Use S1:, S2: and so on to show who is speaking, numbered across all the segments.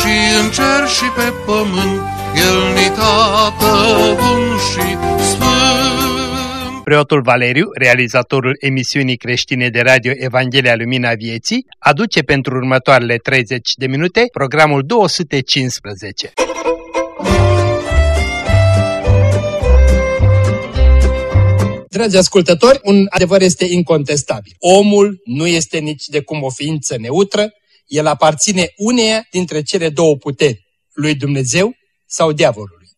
S1: și în cer și pe pământ, El ni tată bun și sfânt.
S2: Preotul Valeriu, realizatorul emisiunii creștine de radio Evanghelia Lumina Vieții, aduce pentru următoarele 30 de minute programul 215. Dragi ascultători, un adevăr este incontestabil. Omul nu este nici de cum o ființă neutră, el aparține uneia dintre cele două puteri, lui Dumnezeu sau diavolului.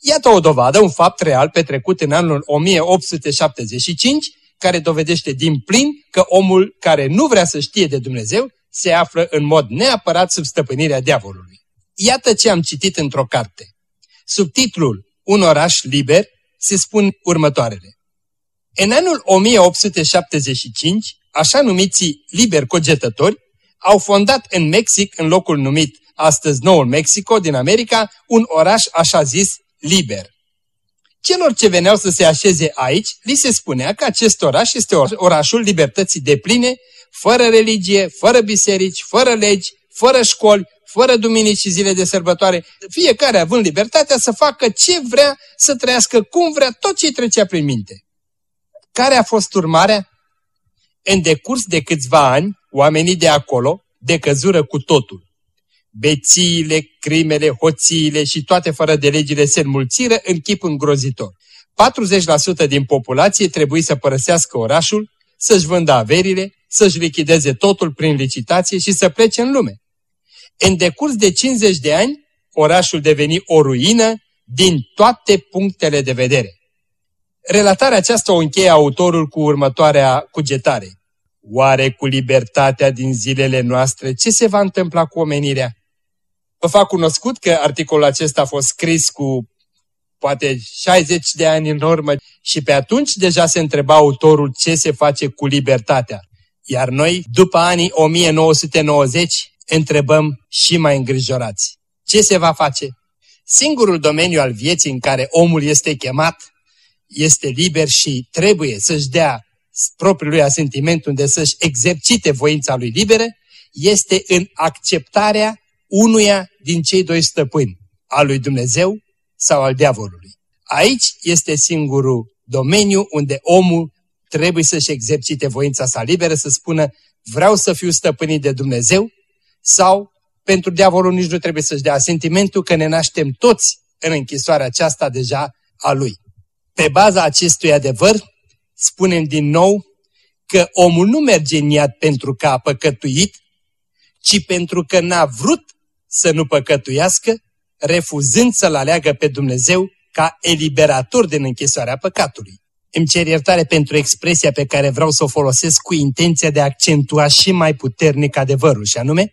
S2: Iată o dovadă, un fapt real petrecut în anul 1875, care dovedește din plin că omul care nu vrea să știe de Dumnezeu se află în mod neapărat sub stăpânirea diavolului. Iată ce am citit într-o carte. Sub titlul Un oraș liber se spun următoarele. În anul 1875, așa numiții liberi cogetători au fondat în Mexic, în locul numit astăzi Noul Mexico din America, un oraș așa zis liber. Celor ce veneau să se așeze aici, li se spunea că acest oraș este orașul libertății de pline, fără religie, fără biserici, fără legi, fără școli, fără duminici și zile de sărbătoare, fiecare având libertatea să facă ce vrea, să trăiască cum vrea, tot ce trecea prin minte. Care a fost urmarea? În decurs de câțiva ani, oamenii de acolo decăzură cu totul. Bețiile, crimele, hoțiile și toate fără de legile se înmulțiră în chip îngrozitor. 40% din populație trebuie să părăsească orașul, să-și vândă averile, să-și lichideze totul prin licitație și să plece în lume. În decurs de 50 de ani, orașul deveni o ruină din toate punctele de vedere. Relatarea aceasta o încheie autorul cu următoarea cugetare. Oare cu libertatea din zilele noastre ce se va întâmpla cu omenirea? Vă fac cunoscut că articolul acesta a fost scris cu poate 60 de ani în urmă și pe atunci deja se întreba autorul ce se face cu libertatea. Iar noi, după anii 1990, întrebăm și mai îngrijorați. Ce se va face? Singurul domeniu al vieții în care omul este chemat este liber și trebuie să-și dea propriul lui asentiment unde să-și exercite voința lui liberă, este în acceptarea unuia din cei doi stăpâni, al lui Dumnezeu sau al diavolului. Aici este singurul domeniu unde omul trebuie să-și exercite voința sa liberă, să spună vreau să fiu stăpânit de Dumnezeu sau pentru diavolul nici nu trebuie să-și dea sentimentul că ne naștem toți în închisoarea aceasta deja a lui. Pe baza acestui adevăr, spunem din nou că omul nu merge în iad pentru că a păcătuit, ci pentru că n-a vrut să nu păcătuiască, refuzând să-L aleagă pe Dumnezeu ca eliberator din închisoarea păcatului. Îmi cer iertare pentru expresia pe care vreau să o folosesc cu intenția de a accentua și mai puternic adevărul, și anume,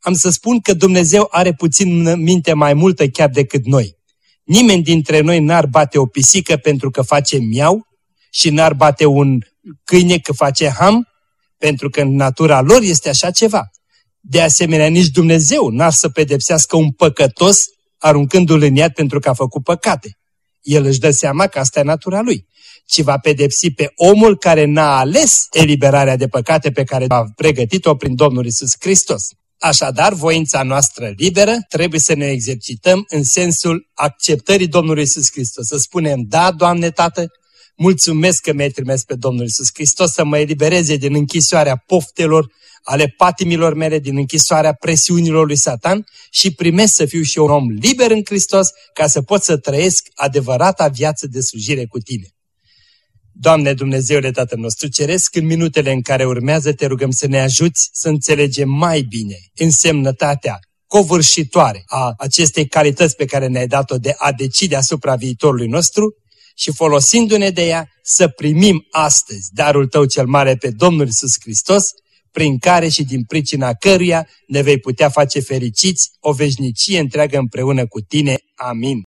S2: am să spun că Dumnezeu are puțin minte mai multă chiar decât noi. Nimeni dintre noi n-ar bate o pisică pentru că face miau și n-ar bate un câine că face ham, pentru că în natura lor este așa ceva. De asemenea, nici Dumnezeu n-ar să pedepsească un păcătos aruncându-l în iad pentru că a făcut păcate. El își dă seama că asta e natura lui, ci va pedepsi pe omul care n-a ales eliberarea de păcate pe care a pregătit-o prin Domnul Isus Hristos. Așadar, voința noastră liberă trebuie să ne exercităm în sensul acceptării Domnului Isus Hristos. Să spunem, da, Doamne Tată, mulțumesc că mi-ai trimis pe Domnul Isus Hristos să mă elibereze din închisoarea poftelor, ale patimilor mele, din închisoarea presiunilor lui Satan și primesc să fiu și un om liber în Hristos ca să pot să trăiesc adevărata viață de slujire cu Tine. Doamne Dumnezeule Tatăl nostru Ceresc, în minutele în care urmează te rugăm să ne ajuți să înțelegem mai bine însemnătatea covârșitoare a acestei calități pe care ne-ai dat-o de a decide asupra viitorului nostru și folosindu-ne de ea să primim astăzi darul Tău cel mare pe Domnul Isus Hristos, prin care și din pricina căruia ne vei putea face fericiți o veșnicie întreagă împreună cu tine. Amin.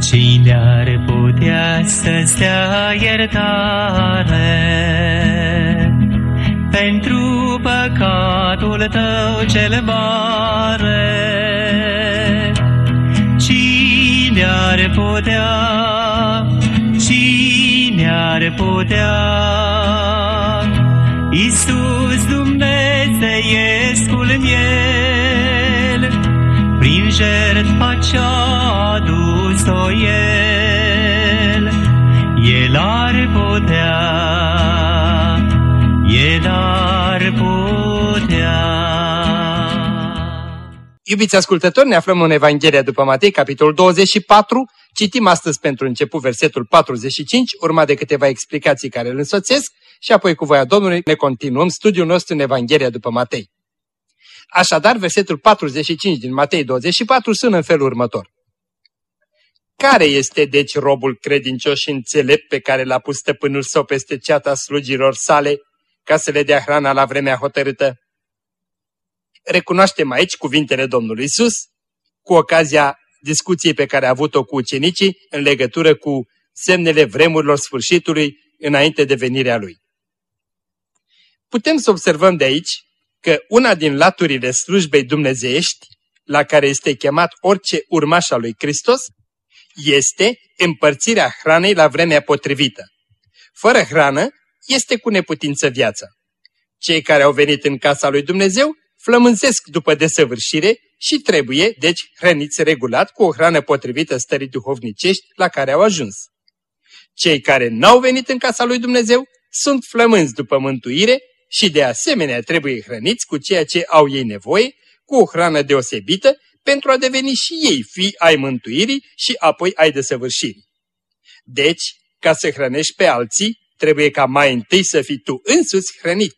S3: Cine ar putea să-ți dea iertare pentru păcatul tău cel mare? Cine ar putea, cine ar putea, Iisus Dumnezeiescul miel, prin jertfa ce-a adus-o El, El ar putea, El ar putea.
S2: Iubiți ascultători, ne aflăm în Evanghelia după Matei, capitolul 24. Citim astăzi pentru început versetul 45, urmat de câteva explicații care îl însoțesc și apoi cu voia Domnului ne continuăm studiul nostru în Evanghelia după Matei. Așadar, versetul 45 din Matei 24 sună în felul următor. Care este deci robul credincios și înțelept pe care l-a pus stăpânul său peste ceata slugilor sale ca să le dea hrana la vremea hotărâtă? Recunoaștem aici cuvintele Domnului Isus cu ocazia discuției pe care a avut-o cu ucenicii în legătură cu semnele vremurilor sfârșitului înainte de venirea Lui. Putem să observăm de aici că una din laturile slujbei dumnezeiești, la care este chemat orice urmaș al lui Hristos, este împărțirea hranei la vremea potrivită. Fără hrană este cu neputință viața. Cei care au venit în casa lui Dumnezeu flămânzesc după desăvârșire și trebuie, deci, hrăniți regulat cu o hrană potrivită stării duhovnicești la care au ajuns. Cei care n-au venit în casa lui Dumnezeu sunt flămânzi după mântuire și de asemenea trebuie hrăniți cu ceea ce au ei nevoie, cu o hrană deosebită, pentru a deveni și ei fii ai mântuirii și apoi ai desăvârșirii. Deci, ca să hrănești pe alții, trebuie ca mai întâi să fii tu însuți hrănit.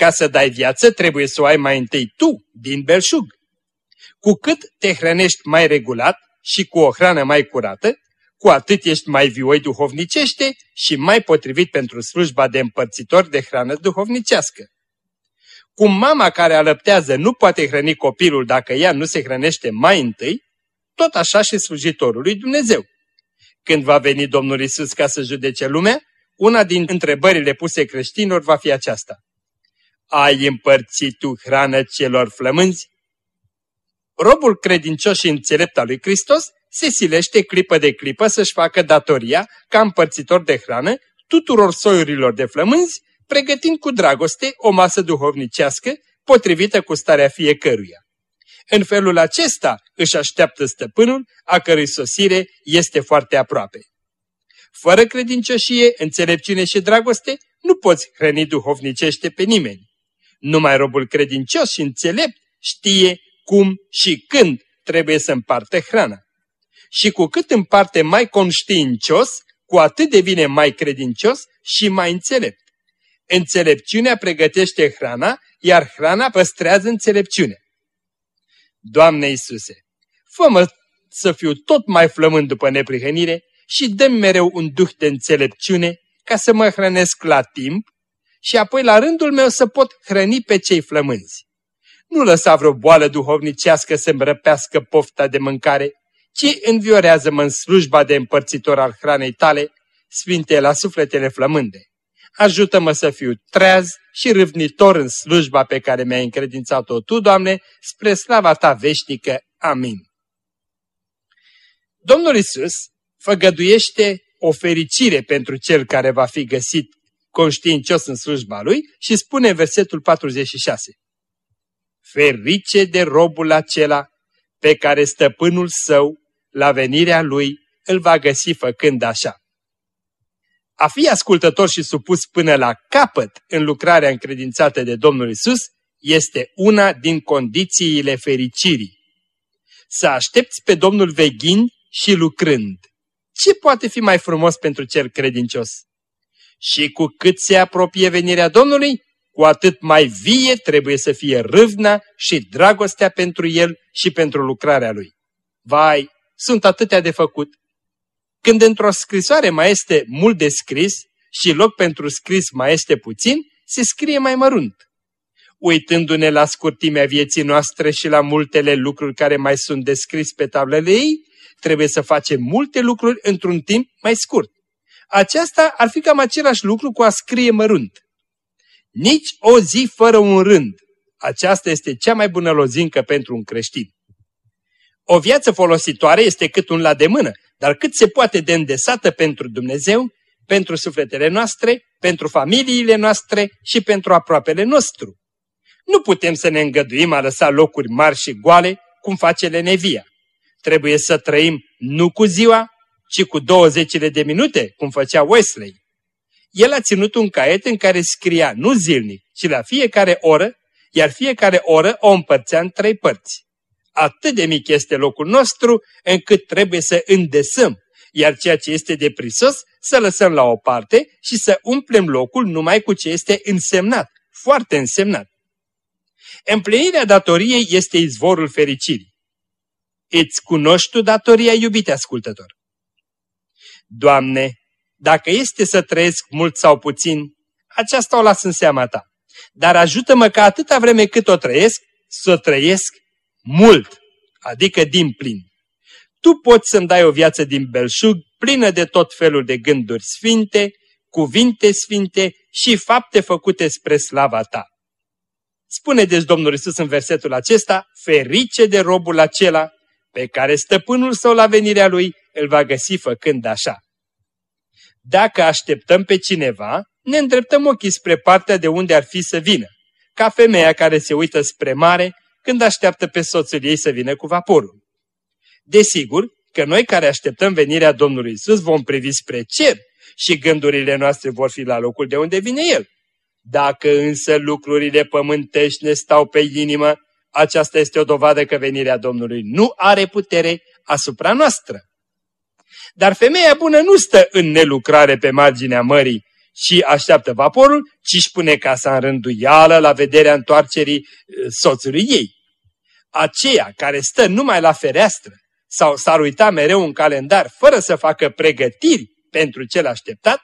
S2: Ca să dai viață, trebuie să o ai mai întâi tu, din belșug. Cu cât te hrănești mai regulat și cu o hrană mai curată, cu atât ești mai vioi duhovnicește și mai potrivit pentru slujba de împărțitor de hrană duhovnicească. Cum mama care alăptează nu poate hrăni copilul dacă ea nu se hrănește mai întâi, tot așa și slujitorul lui Dumnezeu. Când va veni Domnul Isus ca să judece lumea, una din întrebările puse creștinilor va fi aceasta. Ai împărțit tu hrană celor flămânzi? Robul credincios și înțelept al lui Hristos se silește clipă de clipă să-și facă datoria ca împărțitor de hrană tuturor soiurilor de flămânzi, pregătind cu dragoste o masă duhovnicească potrivită cu starea fiecăruia. În felul acesta își așteaptă stăpânul, a cărui sosire este foarte aproape. Fără credincioșie, înțelepciune și dragoste, nu poți hrăni duhovnicește pe nimeni. Numai robul credincios și înțelept știe cum și când trebuie să împartă hrana și cu cât împarte mai conștiincios, cu atât devine mai credincios și mai înțelept. Înțelepciunea pregătește hrana, iar hrana păstrează înțelepciunea. Doamne Iisuse, fă-mă să fiu tot mai flămând după neprihănire și dă mereu un duh de înțelepciune ca să mă hrănesc la timp și apoi la rândul meu să pot hrăni pe cei flămânzi. Nu lăsa vreo boală duhovnicească să-mi răpească pofta de mâncare, ci înviorează-mă în slujba de împărțitor al hranei tale, sfinte la sufletele flămânde. Ajută-mă să fiu treaz și râvnitor în slujba pe care mi-ai încredințat-o Tu, Doamne, spre slava Ta veșnică. Amin. Domnul Isus făgăduiește o fericire pentru cel care va fi găsit conștiincios în slujba lui și spune în versetul 46. Ferice de robul acela pe care stăpânul său la venirea lui îl va găsi făcând așa. A fi ascultător și supus până la capăt în lucrarea încredințată de Domnul Isus este una din condițiile fericirii. Să aștepți pe Domnul veghind și lucrând. Ce poate fi mai frumos pentru cel credincios? Și cu cât se apropie venirea Domnului, cu atât mai vie trebuie să fie râvna și dragostea pentru el și pentru lucrarea lui. Vai, sunt atâtea de făcut. Când într-o scrisoare mai este mult de scris și loc pentru scris mai este puțin, se scrie mai mărunt. Uitându-ne la scurtimea vieții noastre și la multele lucruri care mai sunt descris pe tablele ei, trebuie să facem multe lucruri într-un timp mai scurt. Aceasta ar fi cam același lucru cu a scrie mărunt. Nici o zi fără un rând. Aceasta este cea mai bună lozincă pentru un creștin. O viață folositoare este cât un la de mână, dar cât se poate de îndesată pentru Dumnezeu, pentru sufletele noastre, pentru familiile noastre și pentru aproapele nostru. Nu putem să ne îngăduim a lăsa locuri mari și goale, cum face Lenevia. Trebuie să trăim nu cu ziua, ci cu douăzecile de minute, cum făcea Wesley. El a ținut un caiet în care scria nu zilnic, ci la fiecare oră, iar fiecare oră o împărțea în trei părți. Atât de mic este locul nostru, încât trebuie să îndesăm, iar ceea ce este de prisos să lăsăm la o parte și să umplem locul numai cu ce este însemnat, foarte însemnat. Împlinirea datoriei este izvorul fericirii. Îți cunoști tu datoria, iubite ascultător? Doamne, dacă este să trăiesc mult sau puțin, aceasta o las în seama ta. Dar ajută-mă ca atâta vreme cât o trăiesc, să o trăiesc mult, adică din plin. Tu poți să-mi dai o viață din belșug, plină de tot felul de gânduri sfinte, cuvinte sfinte și fapte făcute spre slava ta. Spune deci Domnul Isus în versetul acesta, ferice de robul acela pe care stăpânul său la venirea lui îl va găsi făcând așa. Dacă așteptăm pe cineva, ne îndreptăm ochii spre partea de unde ar fi să vină, ca femeia care se uită spre mare când așteaptă pe soțul ei să vină cu vaporul. Desigur că noi care așteptăm venirea Domnului Isus vom privi spre cer și gândurile noastre vor fi la locul de unde vine El. Dacă însă lucrurile pământești ne stau pe inimă, aceasta este o dovadă că venirea Domnului nu are putere asupra noastră. Dar femeia bună nu stă în nelucrare pe marginea mării și așteaptă vaporul, ci își pune casa în rânduială la vederea întoarcerii uh, soțului ei. Aceea care stă numai la fereastră sau s-ar uita mereu un calendar fără să facă pregătiri pentru cel așteptat,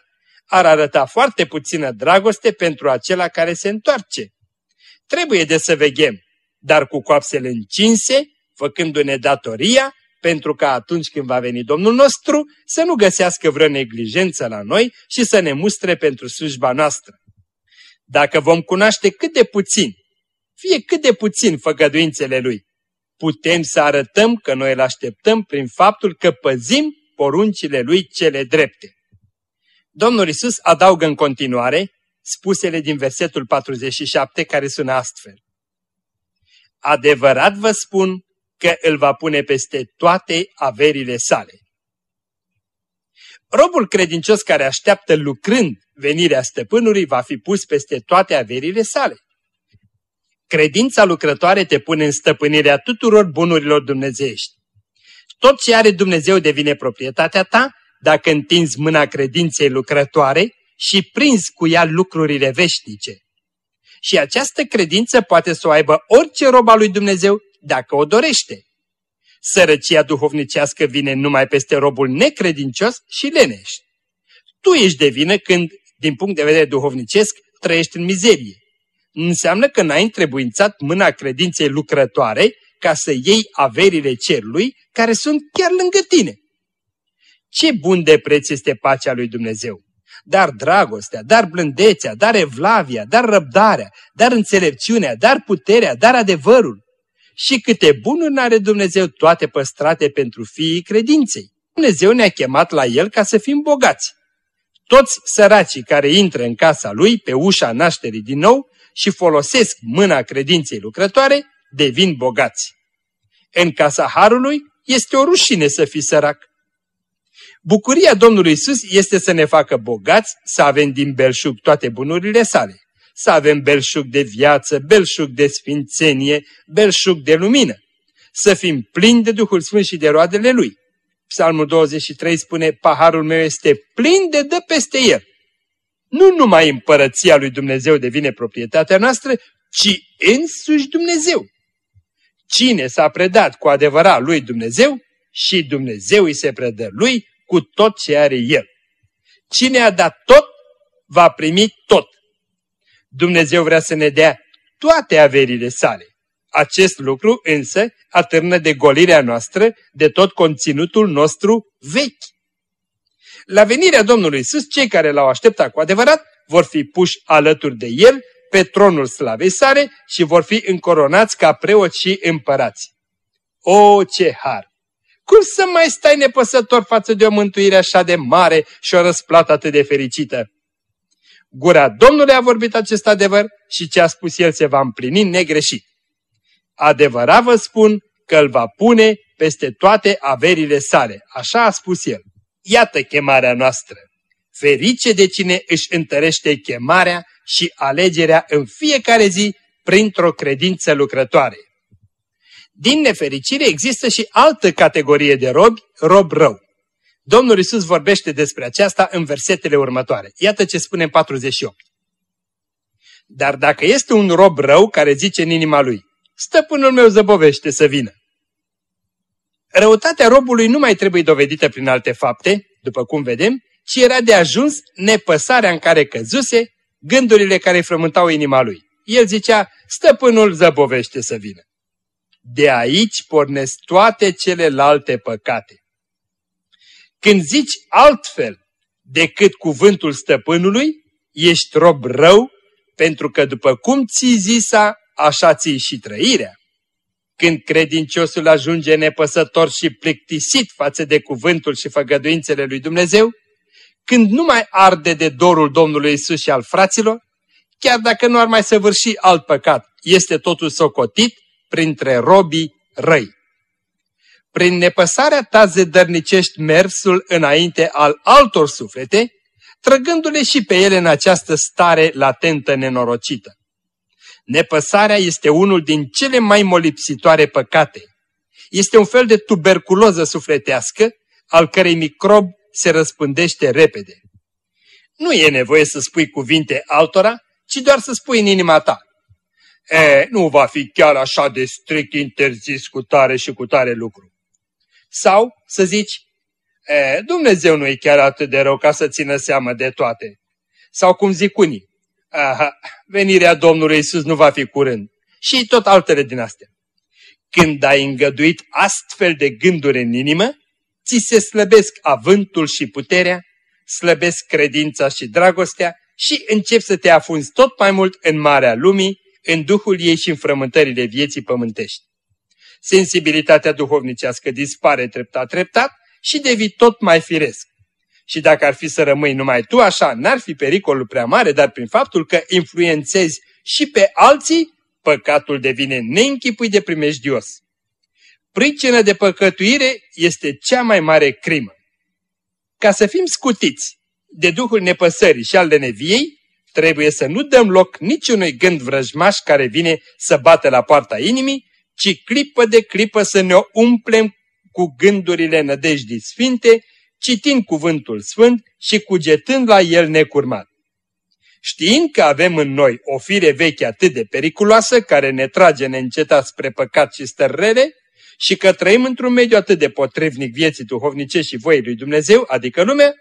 S2: ar arăta foarte puțină dragoste pentru acela care se întoarce. Trebuie de să veghem, dar cu coapsele încinse, făcându-ne datoria, pentru că atunci când va veni Domnul nostru să nu găsească vreo neglijență la noi și să ne mustre pentru slujba noastră. Dacă vom cunoaște cât de puțin, fie cât de puțin făgăduințele Lui, putem să arătăm că noi îl așteptăm prin faptul că păzim poruncile Lui cele drepte. Domnul Isus adaugă în continuare spusele din versetul 47 care sună astfel. Adevărat vă spun că îl va pune peste toate averile sale. Robul credincios care așteaptă lucrând venirea stăpânului va fi pus peste toate averile sale. Credința lucrătoare te pune în stăpânirea tuturor bunurilor dumnezeiești. Tot ce are Dumnezeu devine proprietatea ta dacă întinzi mâna credinței lucrătoare și prinzi cu ea lucrurile veșnice. Și această credință poate să o aibă orice rob al lui Dumnezeu dacă o dorește. Sărăcia duhovnicească vine numai peste robul necredincios și leneș. Tu ești de vină când, din punct de vedere duhovnicesc, trăiești în mizerie. Înseamnă că n-ai întrebuințat mâna credinței lucrătoare ca să iei averile cerului care sunt chiar lângă tine. Ce bun de preț este pacea lui Dumnezeu! Dar dragostea, dar blândețea, dar evlavia, dar răbdarea, dar înțelepciunea, dar puterea, dar adevărul. Și câte bunuri are Dumnezeu toate păstrate pentru fiii credinței. Dumnezeu ne-a chemat la El ca să fim bogați. Toți săracii care intră în casa Lui pe ușa nașterii din nou și folosesc mâna credinței lucrătoare, devin bogați. În casa Harului este o rușine să fii sărac. Bucuria Domnului Isus este să ne facă bogați, să avem din belșug toate bunurile sale. Să avem belșug de viață, belșug de sfințenie, belșug de lumină. Să fim plini de Duhul Sfânt și de roadele Lui. Psalmul 23 spune, paharul meu este plin de dă peste el. Nu numai împărăția lui Dumnezeu devine proprietatea noastră, ci însuși Dumnezeu. Cine s-a predat cu adevărat lui Dumnezeu și Dumnezeu îi se predă lui, cu tot ce are el. Cine a dat tot, va primi tot. Dumnezeu vrea să ne dea toate averile sale. Acest lucru însă atârnă de golirea noastră de tot conținutul nostru vechi. La venirea Domnului Iisus, cei care l-au așteptat cu adevărat vor fi puși alături de El pe tronul slavei sale și vor fi încoronați ca preoți și împărați. O, ce har! Cum să mai stai nepăsător față de o mântuire așa de mare și o răsplată atât de fericită? Gura Domnului a vorbit acest adevăr și ce a spus El se va împlini negreșit. Adevărat vă spun că îl va pune peste toate averile sale. Așa a spus El. Iată chemarea noastră. Ferice de cine își întărește chemarea și alegerea în fiecare zi printr-o credință lucrătoare. Din nefericire există și altă categorie de robi, rob rău. Domnul Isus vorbește despre aceasta în versetele următoare. Iată ce spune în 48. Dar dacă este un rob rău care zice în inima lui, stăpânul meu zăbovește să vină. Răutatea robului nu mai trebuie dovedită prin alte fapte, după cum vedem, ci era de ajuns nepăsarea în care căzuse, gândurile care frământau inima lui. El zicea, stăpânul zăbovește să vină. De aici pornesc toate celelalte păcate. Când zici altfel decât cuvântul stăpânului, ești rob rău, pentru că după cum ți zisa, așa ți și trăirea. Când credinciosul ajunge nepăsător și plictisit față de cuvântul și făgăduințele lui Dumnezeu, când nu mai arde de dorul Domnului Isus și al fraților, chiar dacă nu ar mai săvârși alt păcat, este totul socotit printre robii răi. Prin nepăsarea ta zădărnicești mersul înainte al altor suflete, trăgându-le și pe ele în această stare latentă nenorocită. Nepăsarea este unul din cele mai molipsitoare păcate. Este un fel de tuberculoză sufletească, al cărei microb se răspândește repede. Nu e nevoie să spui cuvinte altora, ci doar să spui în inima ta. E, nu va fi chiar așa de strict interzis cu tare și cu tare lucru. Sau să zici, e, Dumnezeu nu e chiar atât de rău ca să țină seamă de toate. Sau cum zic unii, aha, venirea Domnului Isus nu va fi curând. Și tot altele din astea. Când ai îngăduit astfel de gânduri în inimă, ți se slăbesc avântul și puterea, slăbesc credința și dragostea și încep să te afunzi tot mai mult în marea lumii, în duhul ei și în frământările vieții pământești. Sensibilitatea duhovnicească dispare treptat treptat și devii tot mai firesc. Și dacă ar fi să rămâi numai tu așa, n-ar fi pericolul prea mare, dar prin faptul că influențezi și pe alții, păcatul devine neînchipui de primejdios. Pricină de păcătuire este cea mai mare crimă. Ca să fim scutiți de duhul nepăsării și al neviei, trebuie să nu dăm loc niciunui gând vrăjmaș care vine să bată la poarta inimii, ci clipă de clipă să ne umplem cu gândurile nădejdii sfinte, citind cuvântul sfânt și cugetând la el necurmat. Știind că avem în noi o fire veche atât de periculoasă, care ne trage neîncetat spre păcat și stărrere, și că trăim într-un mediu atât de potrivnic vieții duhovnice și voii lui Dumnezeu, adică lumea,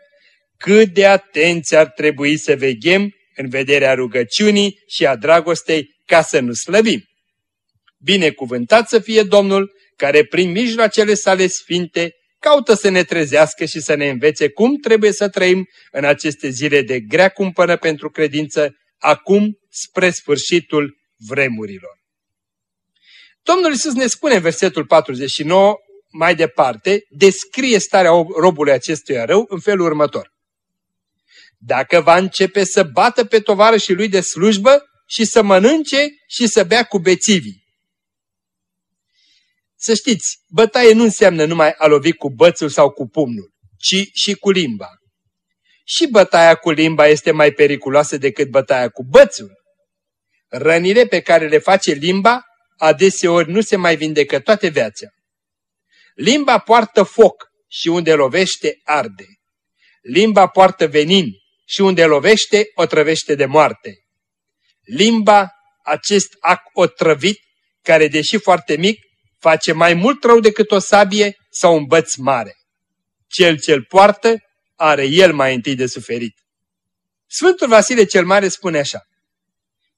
S2: cât de atenți ar trebui să veghem în vederea rugăciunii și a dragostei ca să nu slăbim. Binecuvântat să fie Domnul, care prin mijloacele sale sfinte caută să ne trezească și să ne învețe cum trebuie să trăim în aceste zile de grea cumpără pentru credință, acum spre sfârșitul vremurilor. Domnul Iisus ne spune în versetul 49, mai departe, descrie starea robului acestuia rău în felul următor. Dacă va începe să bată pe tovară și lui de slujbă și să mănânce și să bea cu bețivii. Să știți, bătaie nu înseamnă numai a lovi cu bățul sau cu pumnul, ci și cu limba. Și bătaia cu limba este mai periculoasă decât bătaia cu bățul. Rănile pe care le face limba adeseori nu se mai vindecă toate viața. Limba poartă foc și unde lovește arde. Limba poartă venin și unde lovește o trăvește de moarte. Limba, acest ac otrăvit, care deși foarte mic, face mai mult rău decât o sabie sau un băț mare. cel ce-l poartă are el mai întâi de suferit. Sfântul Vasile cel Mare spune așa,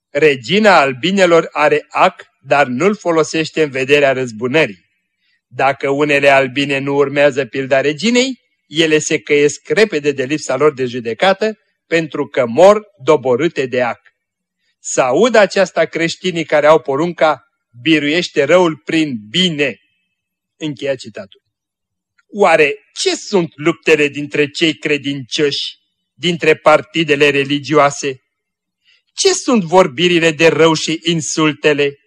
S2: Regina albinelor are ac, dar nu-l folosește în vederea răzbunării. Dacă unele albine nu urmează pilda reginei, ele se căiesc repede de lipsa lor de judecată, pentru că mor doborâte de ac. Să audă aceasta creștinii care au porunca, biruiește răul prin bine. Încheia citatul. Oare ce sunt luptele dintre cei credincioși, dintre partidele religioase? Ce sunt vorbirile de rău și insultele?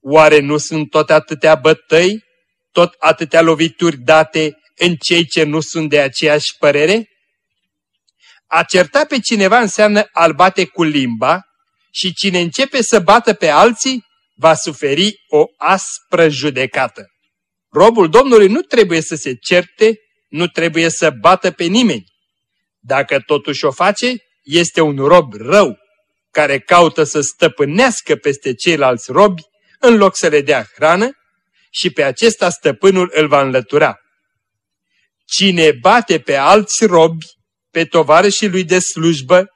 S2: Oare nu sunt tot atâtea bătăi, tot atâtea lovituri date în cei ce nu sunt de aceeași părere? A certa pe cineva înseamnă al bate cu limba și cine începe să bată pe alții va suferi o aspră judecată. Robul Domnului nu trebuie să se certe, nu trebuie să bată pe nimeni. Dacă totuși o face, este un rob rău, care caută să stăpânească peste ceilalți robi în loc să le dea hrană și pe acesta stăpânul îl va înlătura. Cine bate pe alți robi, pe tovarășii lui de slujbă,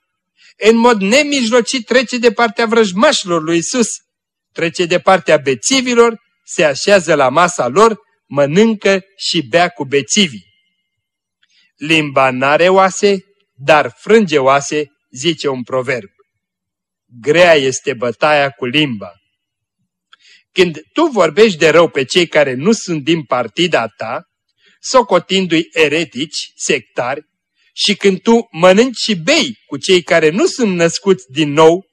S2: în mod nemijlocit trece de partea vrăjmașilor lui Isus, trece de partea bețivilor, se așează la masa lor, mănâncă și bea cu bețivii. Limba n-are oase, dar frânge oase, zice un proverb. Grea este bătaia cu limba. Când tu vorbești de rău pe cei care nu sunt din partida ta, socotindu-i eretici, sectari, și când tu mănânci și bei cu cei care nu sunt născuți din nou,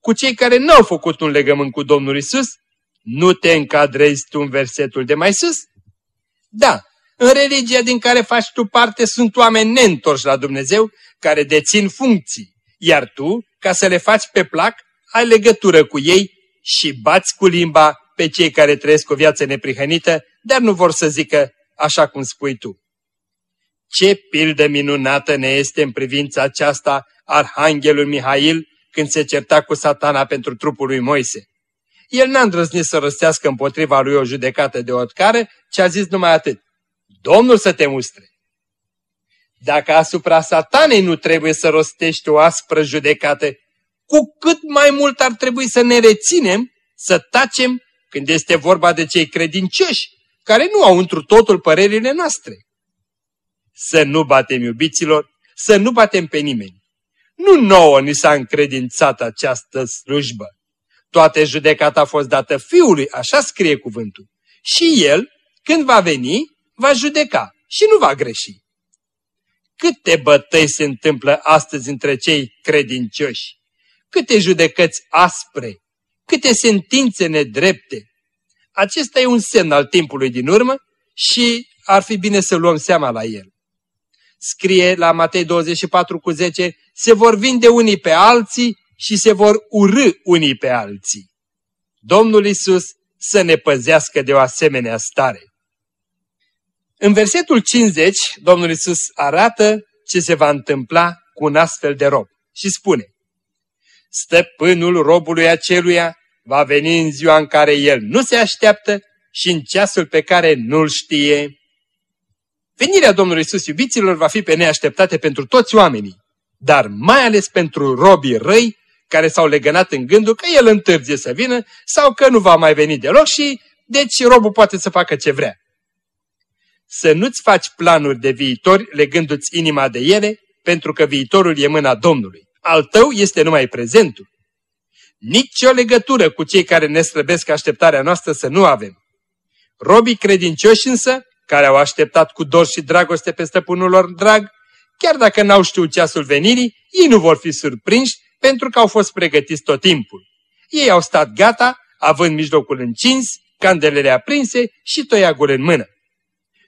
S2: cu cei care nu au făcut un legământ cu Domnul Isus, nu te încadrezi tu în versetul de mai sus? Da, în religia din care faci tu parte sunt oameni neîntorși la Dumnezeu care dețin funcții, iar tu, ca să le faci pe plac, ai legătură cu ei și bați cu limba pe cei care trăiesc o viață neprihănită, dar nu vor să zică așa cum spui tu. Ce pildă minunată ne este în privința aceasta Arhanghelul Mihail când se certa cu satana pentru trupul lui Moise. El n-a îndrăznit să răstească împotriva lui o judecată de otcare, ci a zis numai atât. Domnul să te mustre. Dacă asupra satanei nu trebuie să rostești o aspră judecată, cu cât mai mult ar trebui să ne reținem, să tacem când este vorba de cei credincioși, care nu au întru totul părerile noastre. Să nu batem iubiților, să nu batem pe nimeni. Nu nouă ni s-a încredințat această slujbă. Toate judecata a fost dată Fiului, așa scrie cuvântul. Și El, când va veni, va judeca și nu va greși. Câte bătăi se întâmplă astăzi între cei credincioși? Câte judecăți aspre? Câte sentințe nedrepte? Acesta e un semn al timpului din urmă și ar fi bine să luăm seama la el. Scrie la Matei 24 cu 10, se vor vinde unii pe alții și se vor urâ unii pe alții. Domnul Isus să ne păzească de o asemenea stare. În versetul 50, Domnul Isus arată ce se va întâmpla cu un astfel de rob și spune Stăpânul robului aceluia va veni în ziua în care el nu se așteaptă și în ceasul pe care nu-l știe. Venirea Domnului Isus, iubiților, va fi pe neașteptate pentru toți oamenii, dar mai ales pentru robii răi care s-au legănat în gândul că el întârzie să vină sau că nu va mai veni deloc și deci robul poate să facă ce vrea. Să nu-ți faci planuri de viitor legându-ți inima de ele, pentru că viitorul e mâna Domnului. Al tău este numai prezentul. Nici o legătură cu cei care ne slăbesc așteptarea noastră să nu avem. Robii credincioși însă, care au așteptat cu dor și dragoste pe stăpânul lor drag, chiar dacă n-au știut ceasul venirii, ei nu vor fi surprinși pentru că au fost pregătiți tot timpul. Ei au stat gata, având mijlocul încins, candelele aprinse și toiagul în mână.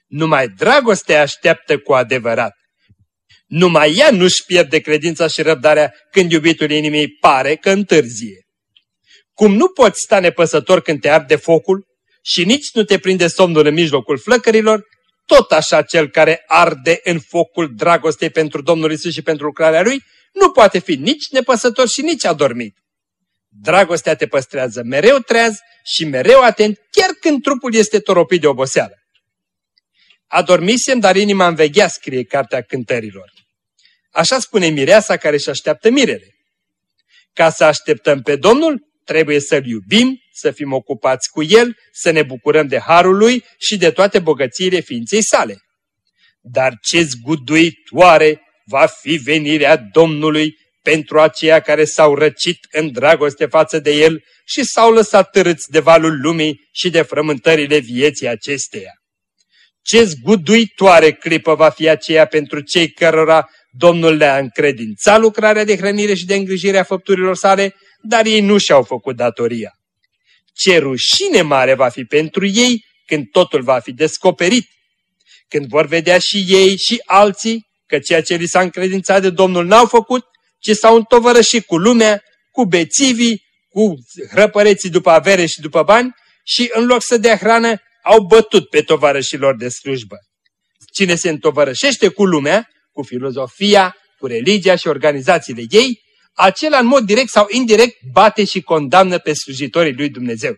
S2: Numai dragostea așteaptă cu adevărat. Numai ea nu-și pierde credința și răbdarea când iubitul inimii pare că întârzie. Cum nu poți sta nepăsător când te arde focul și nici nu te prinde somnul în mijlocul flăcărilor, tot așa cel care arde în focul dragostei pentru Domnul Isus și pentru lucrarea Lui, nu poate fi nici nepăsător și nici adormit. Dragostea te păstrează mereu treaz și mereu atent, chiar când trupul este toropit de oboseală. Adormisem, dar inima înveghea, scrie Cartea Cântărilor. Așa spune mireasa care își așteaptă mirele. Ca să așteptăm pe Domnul, trebuie să-L iubim, să fim ocupați cu El, să ne bucurăm de harul Lui și de toate bogățiile ființei sale. Dar ce zguduitoare va fi venirea Domnului pentru aceia care s-au răcit în dragoste față de El și s-au lăsat târâți de valul lumii și de frământările vieții acesteia. Ce zguduitoare clipă va fi aceea pentru cei cărora Domnul le-a încredințat lucrarea de hrănire și de îngrijire a făpturilor sale, dar ei nu și-au făcut datoria. Ce rușine mare va fi pentru ei când totul va fi descoperit, când vor vedea și ei și alții că ceea ce li s-a încredințat de Domnul n-au făcut, ci s-au întovărășit cu lumea, cu bețivii, cu hrăpăreții după avere și după bani și în loc să dea hrană, au bătut pe tovarășilor de slujbă. Cine se întovărășește cu lumea, cu filozofia, cu religia și organizațiile ei, acela în mod direct sau indirect bate și condamnă pe slujitorii lui Dumnezeu.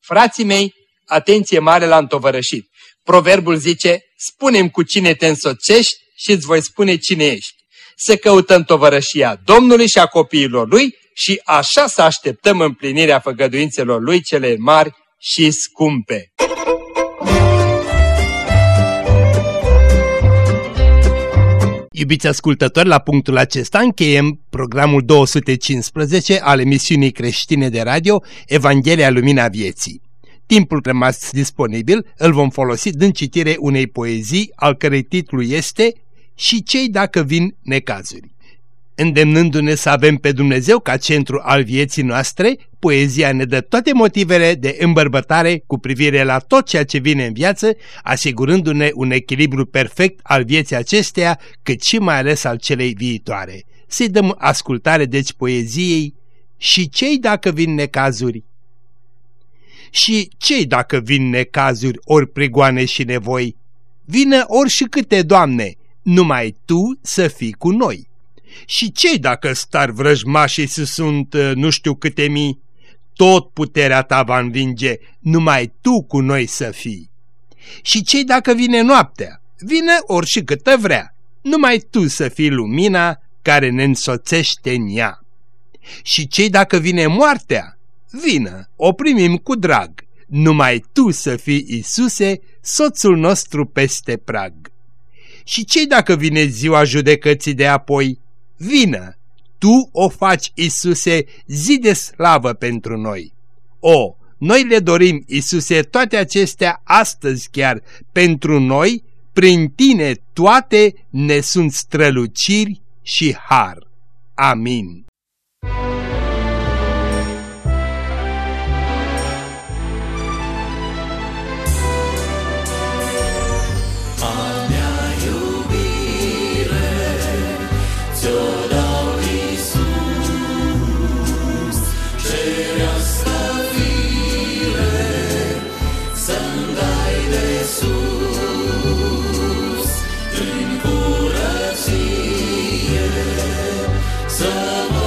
S2: Frații mei, atenție mare la întovărășit. Proverbul zice, spunem cu cine te însoțești și îți voi spune cine ești. Să căutăm tovărășia Domnului și a copiilor lui și așa să așteptăm împlinirea făgăduințelor lui cele mari și scumpe.
S4: Iubiți ascultători, la punctul acesta încheiem programul 215 al emisiunii creștine de radio Evanghelia Lumina Vieții. Timpul rămas disponibil îl vom folosi din citire unei poezii al cărei titlu este Și cei dacă vin necazuri. Îndemnându-ne să avem pe Dumnezeu ca centru al vieții noastre, poezia ne dă toate motivele de îmbărbătare cu privire la tot ceea ce vine în viață, asigurându-ne un echilibru perfect al vieții acesteia, cât și mai ales al celei viitoare. Să-i dăm ascultare deci poeziei și cei dacă vin necazuri. Și cei dacă vin necazuri, ori prigoane și nevoi? Vină ori și câte, Doamne, numai Tu să fii cu noi. Și cei dacă star vrăjmașii să sunt uh, nu știu câte mii? Tot puterea ta va învinge, numai tu cu noi să fii. Și cei dacă vine noaptea? Vine ori și câtă vrea, numai tu să fii lumina care ne însoțește în ea. Și cei dacă vine moartea? Vină, o primim cu drag, numai tu să fii Isuse, soțul nostru peste prag. Și cei dacă vine ziua judecății de apoi? Vină, Tu o faci, Isuse, zi de slavă pentru noi. O, noi le dorim, Isuse, toate acestea astăzi chiar pentru noi, prin Tine toate ne sunt străluciri și har. Amin.
S5: Sfântă, să-ți